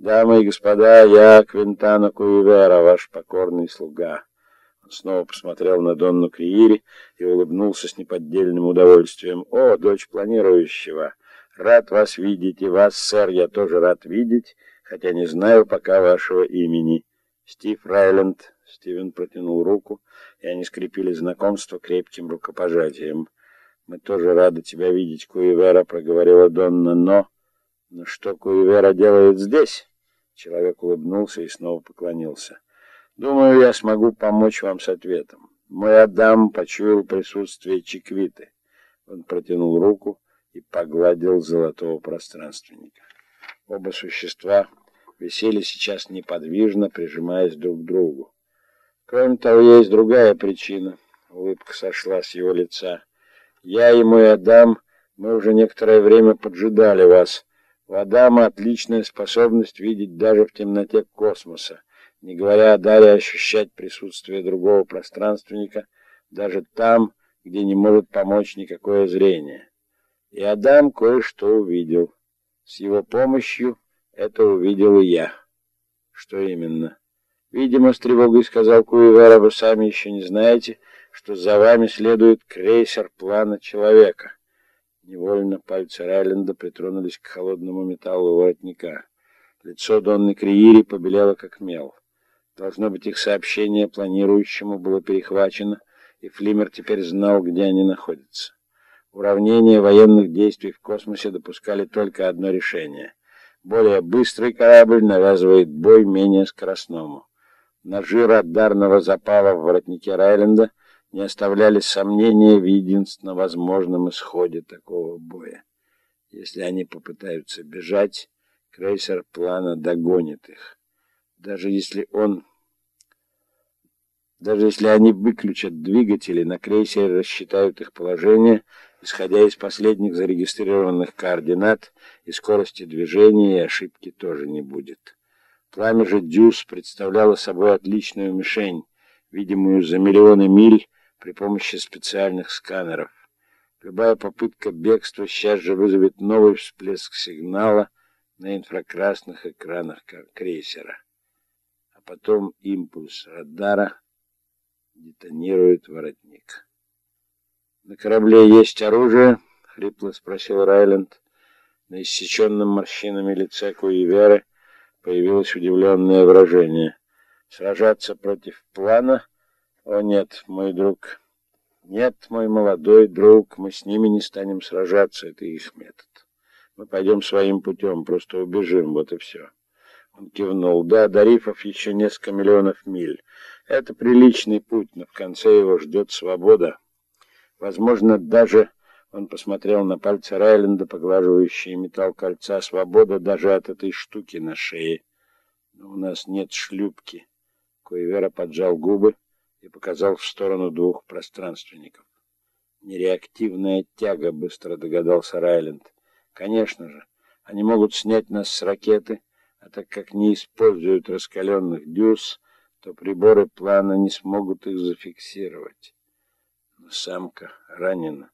Дамы и господа, я Квинтано Куивера, ваш покорный слуга. Он снова посмотрел на Донну Криири и улыбнулся с неподдельным удовольствием. О, дочь планирующего, рад вас видеть, и вас, сэр, я тоже рад видеть, хотя не знаю пока вашего имени. Стив Райленд. Стивен протянул руку, и они скрепили знакомство крепким рукопожатием. Мы тоже рады тебя видеть, Куивера, проговорила Донна, но... Но что Куивера делает здесь? Человек улыбнулся и снова поклонился. «Думаю, я смогу помочь вам с ответом. Мой Адам почуял присутствие Чиквиты». Он протянул руку и погладил золотого пространственника. Оба существа висели сейчас неподвижно, прижимаясь друг к другу. Кроме того, есть другая причина. Улыбка сошла с его лица. «Я и мой Адам, мы уже некоторое время поджидали вас». У Адама отличная способность видеть даже в темноте космоса, не говоря о даре ощущать присутствие другого пространственника даже там, где не может помочь никакое зрение. И Адам кое-что увидел. С его помощью это увидел и я. Что именно? Видимо, с тревогой сказал Куивера, вы сами еще не знаете, что за вами следует крейсер плана человека. Невольно пальцы Райленда притронулись к холодному металлу воротника. Лицо Донны Криири побелело как мел. Должно быть, их сообщение планирующему было перехвачено, и Флимер теперь знал, где они находятся. Уравнения военных действий в космосе допускали только одно решение. Более быстрый корабль навязывает бой менее скоростному. Ножи радарного запала в воротнике Райленда не оставляли сомнения в единственно возможном исходе такого боя. Если они попытаются бежать, крейсер плана догонит их. Даже если он... Даже если они выключат двигатели, на крейсере рассчитают их положение, исходя из последних зарегистрированных координат и скорости движения, и ошибки тоже не будет. Пламя же Дюс представляло собой отличную мишень, видимую за миллионы миль, при помощи специальных сканеров. Любая попытка бегства сейчас же вызовет новый всплеск сигнала на инфракрасных экранах крейсера. А потом импульс радара детонирует воротник. «На корабле есть оружие?» — хрипло спросил Райленд. На иссеченном морщинами лице Куиверы появилось удивленное выражение. «Сражаться против плана?» О нет, мой друг. Нет, мой молодой друг, мы с ними не станем сражаться, это их метод. Мы пойдем своим путем, просто убежим, вот и все. Он кивнул. Да, до рифов еще несколько миллионов миль. Это приличный путь, но в конце его ждет свобода. Возможно, даже... Он посмотрел на пальцы Райленда, поглаживающие металл кольца. Свобода даже от этой штуки на шее. Но у нас нет шлюпки. Куевера поджал губы и показал в сторону двух пространственников. Нереактивная тяга, быстро догадался Райленд. Конечно же, они могут снять нас с ракеты, а так как не используют раскаленных дюз, то приборы плана не смогут их зафиксировать. Но самка ранена.